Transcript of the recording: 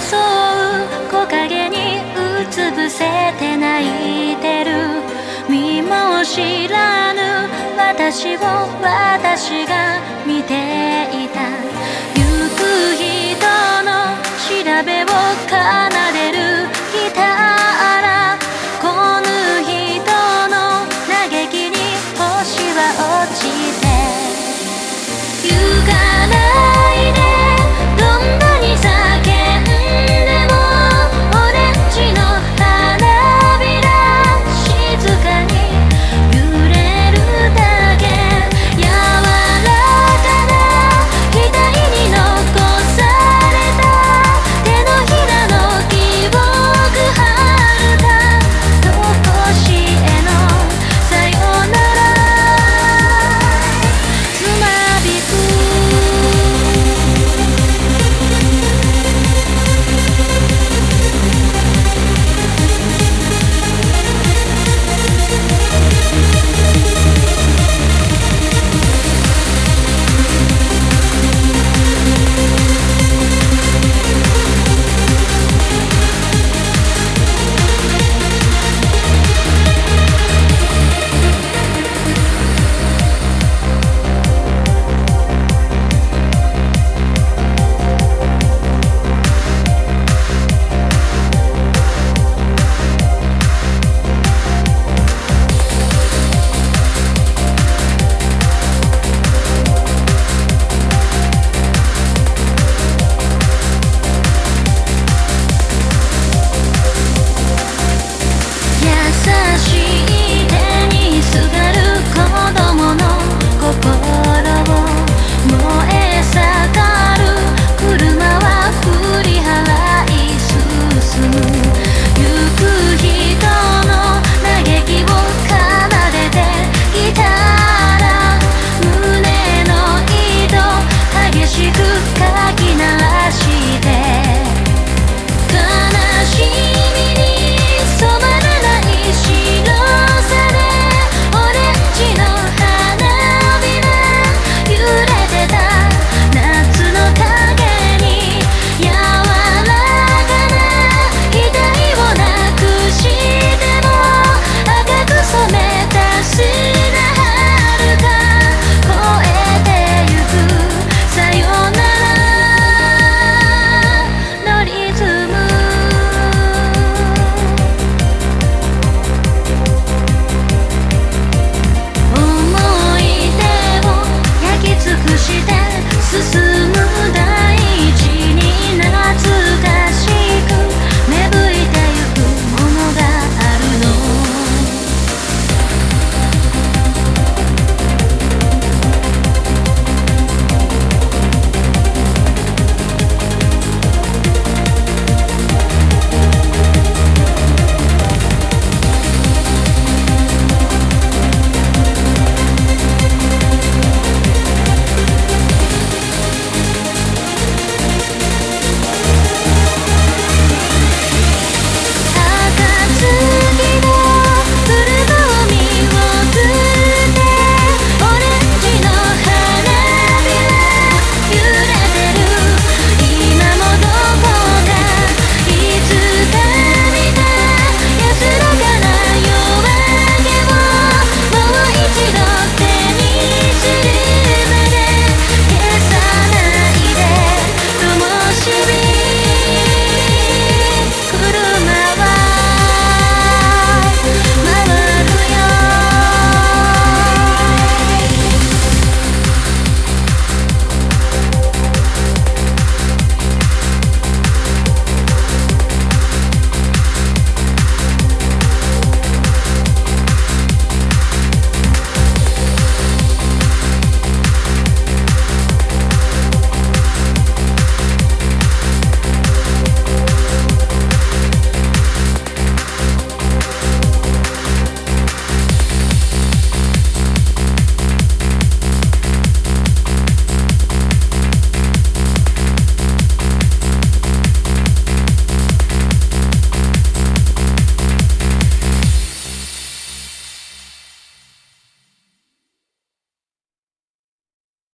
誘う木陰にうつ伏せて泣いてる。身も知らぬ私を私が見ていた。行く人の調べを